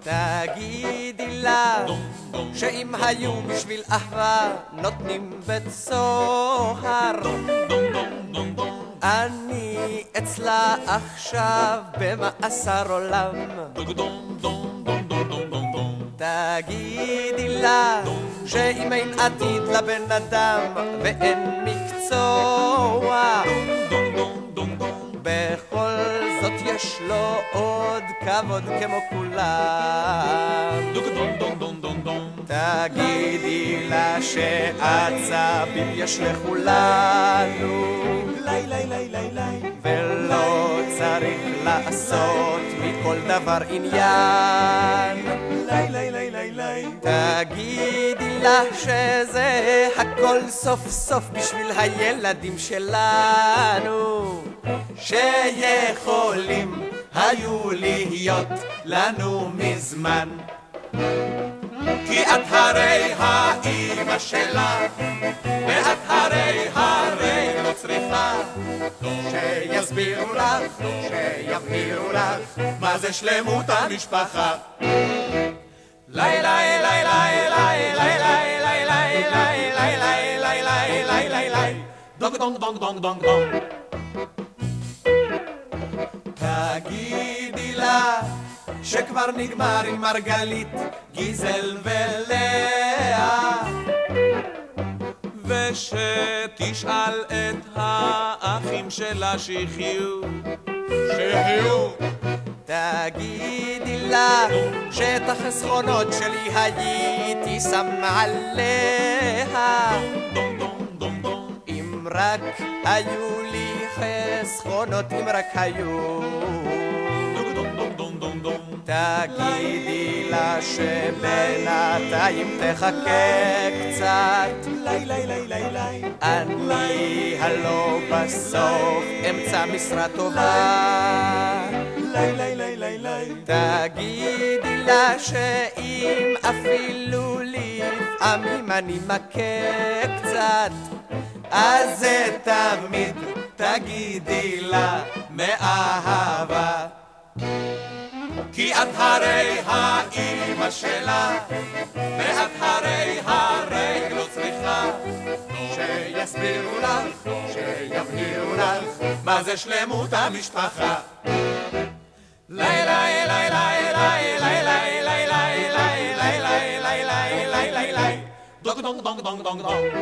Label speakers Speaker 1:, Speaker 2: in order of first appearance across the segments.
Speaker 1: תגידי לה שאם היו בשביל אהבה נותנים בית סוהר אני אצלה עכשיו במאסר עולם תגידי לה שאם אין עתיד לבן אדם ואין מקצוע יש לו עוד כבוד כמו כולם. תגידי לה שעצבים יש לכולנו. ולא צריך לעשות מכל דבר עניין. תגידי לה שזה הכל סוף סוף בשביל הילדים שלנו שיכולים היו להיות לנו מזמן כי את הרי האימא שלה ואת הרי הרי לא צריכה שיסבירו לך, שיבהירו לך מה זה שלמות המשפחה לילה לילה לילה לילה לילה לילה לילה לילה לילה דונג דונג דונג דונג דונג תגידי לה שכבר נגמר עם מרגלית, גיזל ולאה ושתשאל את האחים שלה שיחיו. שיחיו? תגידי לה שאת החסכונות שלי הייתי שם עליה. אם רק היו לי חסכונות, אם רק היו תגידי לה שבינתיים תחכה קצת. אני הלא בסוף אמצע משרה טובה. תגידי לה שאם אפילו לפעמים אני מכה קצת אז זה תמיד תגידי לה מאהבה כי את הרי האימא שלה ואת הרי הרי לא צריכה שיסבירו לך, שיבהירו לך מה זה שלמות המשפחה לילה לילה לילה לילה לילה לילה לילה לילה דונג דונג דונג דונג דונג דונג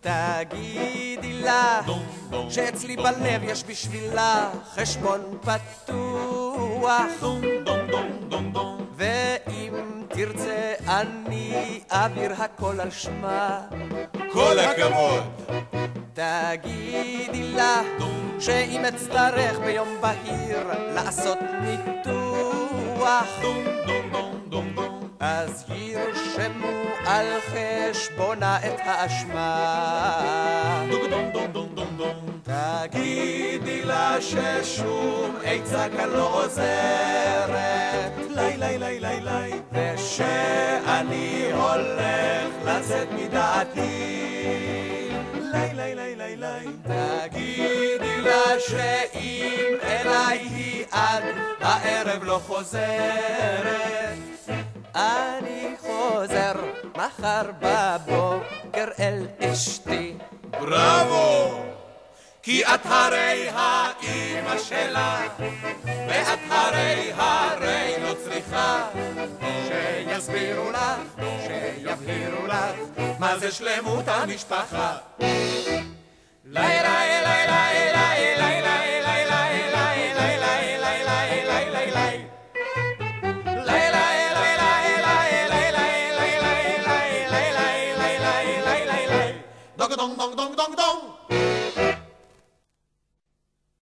Speaker 1: תגידי לה שאצלי בלב יש בשבילה חשבון פתוח. ואם תרצה אני אעביר הכל על שמה.
Speaker 2: כל הכבוד.
Speaker 1: תגידי לה שאם אצטרך ביום בהיר לעשות ניתוח אז ירשמו על חשבונה את האשמה תגידי לה ששום עצה כאן לא עוזרת. ושאני הולך לצאת מדעתי. תגידי לה שאם אליי היא עד הערב לא חוזרת. אני חוזר מחר בבוקר אל אשתי.
Speaker 2: בראבו! כי את הרי האימא שלה ואת הרי הרי לא צריכה.
Speaker 1: שיסבירו לך, שיבהירו לך
Speaker 2: מה זה שלמות המשפחה